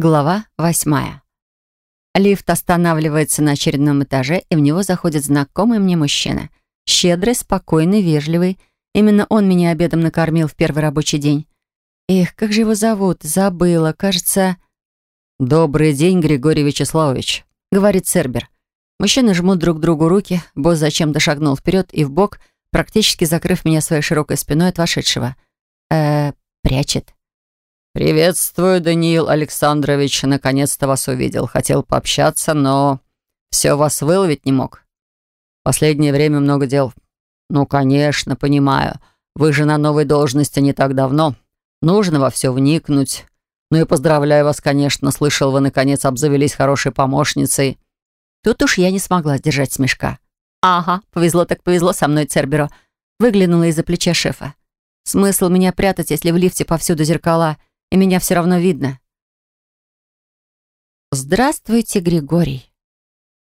Глава восьмая. Лифт останавливается на очередном этаже, и в него заходит знакомый мне мужчина. Щедрый, спокойный, вежливый. Именно он меня обедом накормил в первый рабочий день. Эх, как же его зовут? Забыла. Кажется... «Добрый день, Григорий Вячеславович», — говорит Цербер. Мужчины жмут друг другу руки. Босс зачем-то шагнул вперед и в бок, практически закрыв меня своей широкой спиной от вошедшего. Э, прячет. «Приветствую, Даниил Александрович. Наконец-то вас увидел. Хотел пообщаться, но все вас выловить не мог. Последнее время много дел. Ну, конечно, понимаю. Вы же на новой должности не так давно. Нужно во все вникнуть. Ну и поздравляю вас, конечно. Слышал, вы, наконец, обзавелись хорошей помощницей». Тут уж я не смогла сдержать смешка. «Ага, повезло так повезло со мной, Церберо». Выглянула из-за плеча шефа. «Смысл меня прятать, если в лифте повсюду зеркала?» И меня все равно видно. «Здравствуйте, Григорий».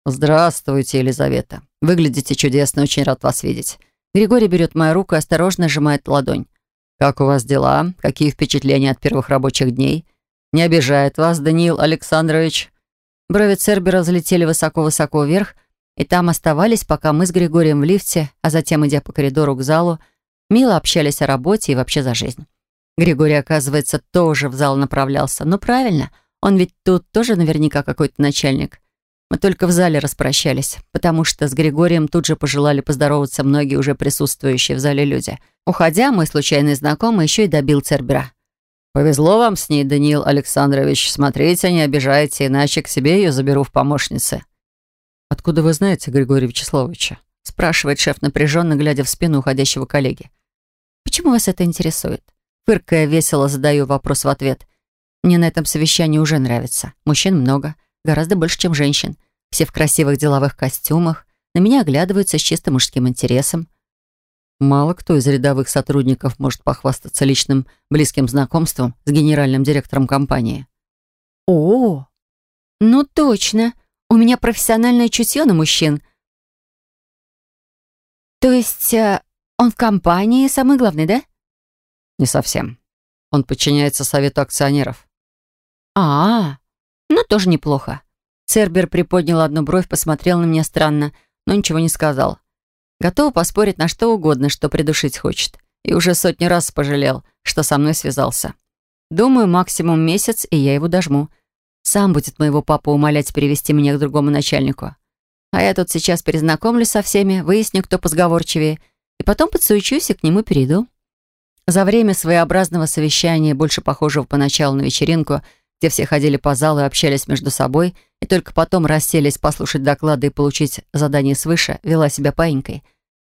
«Здравствуйте, Елизавета. Выглядите чудесно, очень рад вас видеть». Григорий берет мою руку и осторожно сжимает ладонь. «Как у вас дела? Какие впечатления от первых рабочих дней? Не обижает вас, Даниил Александрович?» Брови Цербера взлетели высоко-высоко вверх, и там оставались, пока мы с Григорием в лифте, а затем, идя по коридору к залу, мило общались о работе и вообще за жизнь. Григорий, оказывается, тоже в зал направлялся. Ну, правильно, он ведь тут тоже наверняка какой-то начальник. Мы только в зале распрощались, потому что с Григорием тут же пожелали поздороваться многие уже присутствующие в зале люди. Уходя, мой случайный знакомый еще и добил Цербера. «Повезло вам с ней, Даниил Александрович. Смотрите, не обижайте, иначе к себе ее заберу в помощницы». «Откуда вы знаете Григория Вячеславовича?» спрашивает шеф, напряженно глядя в спину уходящего коллеги. «Почему вас это интересует?» Фыркая весело задаю вопрос в ответ. Мне на этом совещании уже нравится. Мужчин много, гораздо больше, чем женщин. Все в красивых деловых костюмах. На меня оглядываются с чисто мужским интересом. Мало кто из рядовых сотрудников может похвастаться личным близким знакомством с генеральным директором компании. О, ну точно. У меня профессиональное чутье на мужчин. То есть э, он в компании самый главный, да? Не совсем. Он подчиняется совету акционеров. А, -а, -а. ну тоже неплохо. Цербер приподнял одну бровь, посмотрел на меня странно, но ничего не сказал. Готов поспорить на что угодно, что придушить хочет. И уже сотни раз пожалел, что со мной связался. Думаю, максимум месяц, и я его дожму. Сам будет моего папу умолять перевести меня к другому начальнику. А я тут сейчас перезнакомлюсь со всеми, выясню, кто позговорчивее, и потом подсуечусь и к нему перейду. За время своеобразного совещания, больше похожего поначалу на вечеринку, где все ходили по залу и общались между собой, и только потом расселись послушать доклады и получить задание свыше, вела себя паинькой.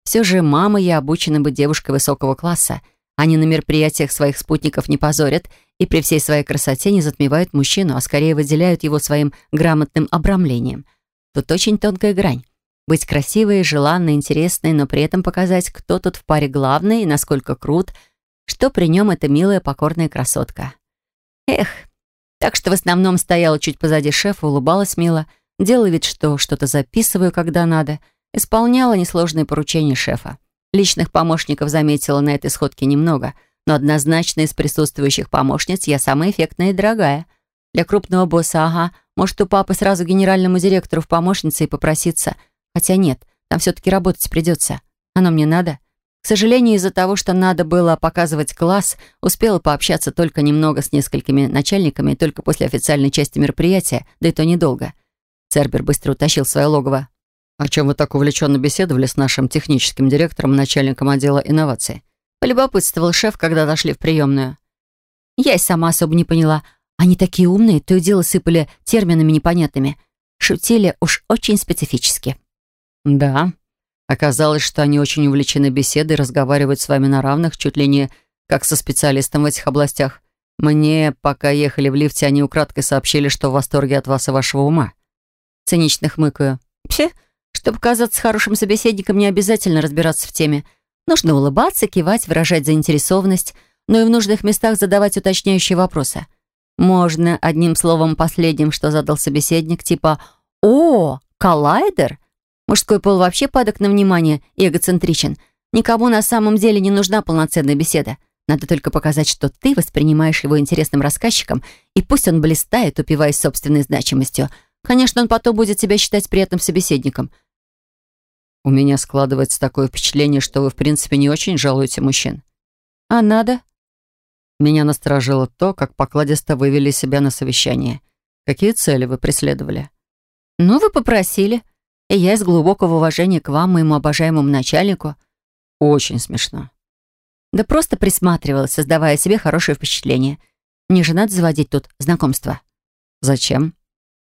Все же мама я обучена быть девушкой высокого класса. Они на мероприятиях своих спутников не позорят и при всей своей красоте не затмевают мужчину, а скорее выделяют его своим грамотным обрамлением. Тут очень тонкая грань. Быть красивой, желанной, интересной, но при этом показать, кто тут в паре главный и насколько крут — что при нем эта милая покорная красотка. Эх, так что в основном стояла чуть позади шефа, улыбалась мило, делала вид, что что-то записываю, когда надо, исполняла несложные поручения шефа. Личных помощников заметила на этой сходке немного, но однозначно из присутствующих помощниц я самая эффектная и дорогая. Для крупного босса, ага, может, у папы сразу генеральному директору в помощнице и попроситься. Хотя нет, там все-таки работать придется. Оно мне надо. К сожалению, из-за того, что надо было показывать класс, успела пообщаться только немного с несколькими начальниками, только после официальной части мероприятия, да и то недолго. Цербер быстро утащил свое логово. «О чем вы так увлеченно беседовали с нашим техническим директором, начальником отдела инноваций?» Полюбопытствовал шеф, когда дошли в приемную. Я и сама особо не поняла. Они такие умные, то и дело сыпали терминами непонятными. Шутили уж очень специфически. «Да», Оказалось, что они очень увлечены беседой, разговаривают с вами на равных, чуть ли не как со специалистом в этих областях. Мне, пока ехали в лифте, они украдкой сообщили, что в восторге от вас и вашего ума. Цинично хмыкаю. Пфе, чтобы казаться хорошим собеседником, не обязательно разбираться в теме. Нужно улыбаться, кивать, выражать заинтересованность, но и в нужных местах задавать уточняющие вопросы. Можно одним словом последним, что задал собеседник, типа «О, коллайдер?» Мужской пол вообще падок на внимание и эгоцентричен. Никому на самом деле не нужна полноценная беседа. Надо только показать, что ты воспринимаешь его интересным рассказчиком, и пусть он блистает, упиваясь собственной значимостью. Конечно, он потом будет себя считать приятным собеседником. У меня складывается такое впечатление, что вы, в принципе, не очень жалуете мужчин. А надо? Меня насторожило то, как покладисто вывели себя на совещание. Какие цели вы преследовали? Ну, вы попросили. И я из глубокого уважения к вам, моему обожаемому начальнику. Очень смешно. Да просто присматривалась, создавая себе хорошее впечатление. Мне же надо заводить тут знакомство. Зачем?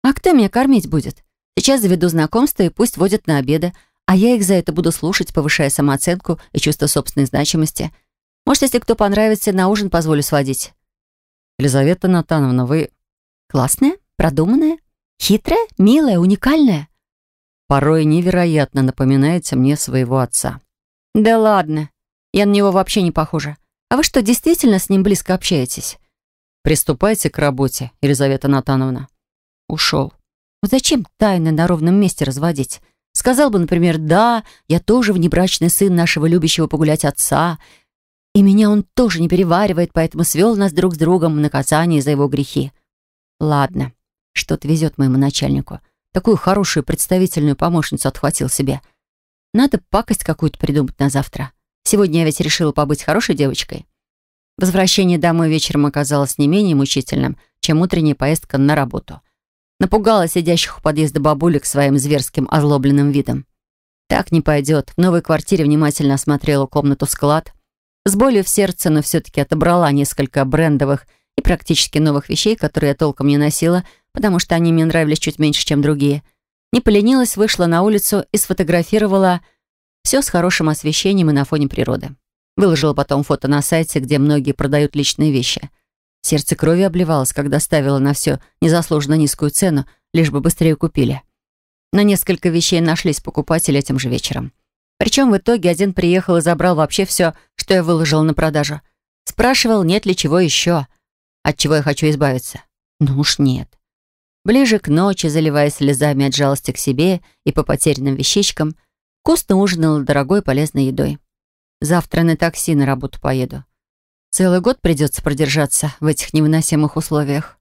А кто меня кормить будет? Сейчас заведу знакомство и пусть водят на обеды, а я их за это буду слушать, повышая самооценку и чувство собственной значимости. Может, если кто понравится, на ужин позволю сводить. Елизавета Натановна, вы... Классная, продуманная, хитрая, милая, уникальная. Порой невероятно напоминаете мне своего отца. Да ладно. Я на него вообще не похожа. А вы что, действительно с ним близко общаетесь? Приступайте к работе, Елизавета Натановна. Ушел. Зачем тайны на ровном месте разводить? Сказал бы, например, «Да, я тоже внебрачный сын нашего любящего погулять отца, и меня он тоже не переваривает, поэтому свел нас друг с другом в наказание за его грехи». Ладно, что-то везет моему начальнику. Такую хорошую представительную помощницу отхватил себе. Надо пакость какую-то придумать на завтра. Сегодня я ведь решила побыть хорошей девочкой. Возвращение домой вечером оказалось не менее мучительным, чем утренняя поездка на работу. Напугала сидящих у подъезда бабулек своим зверским озлобленным видом. Так не пойдет. В новой квартире внимательно осмотрела комнату-склад. С болью в сердце, но все-таки отобрала несколько брендовых и практически новых вещей, которые я толком не носила, потому что они мне нравились чуть меньше, чем другие. Не поленилась, вышла на улицу и сфотографировала все с хорошим освещением и на фоне природы. Выложила потом фото на сайте, где многие продают личные вещи. Сердце крови обливалось, когда ставила на все незаслуженно низкую цену, лишь бы быстрее купили. На несколько вещей нашлись покупатели этим же вечером. Причем в итоге один приехал и забрал вообще все, что я выложила на продажу. Спрашивал, нет ли чего еще, от чего я хочу избавиться. Ну уж нет. Ближе к ночи, заливаясь слезами от жалости к себе и по потерянным вещичкам, Вкусно ужинала дорогой полезной едой. Завтра на такси на работу поеду. Целый год придется продержаться в этих невыносимых условиях.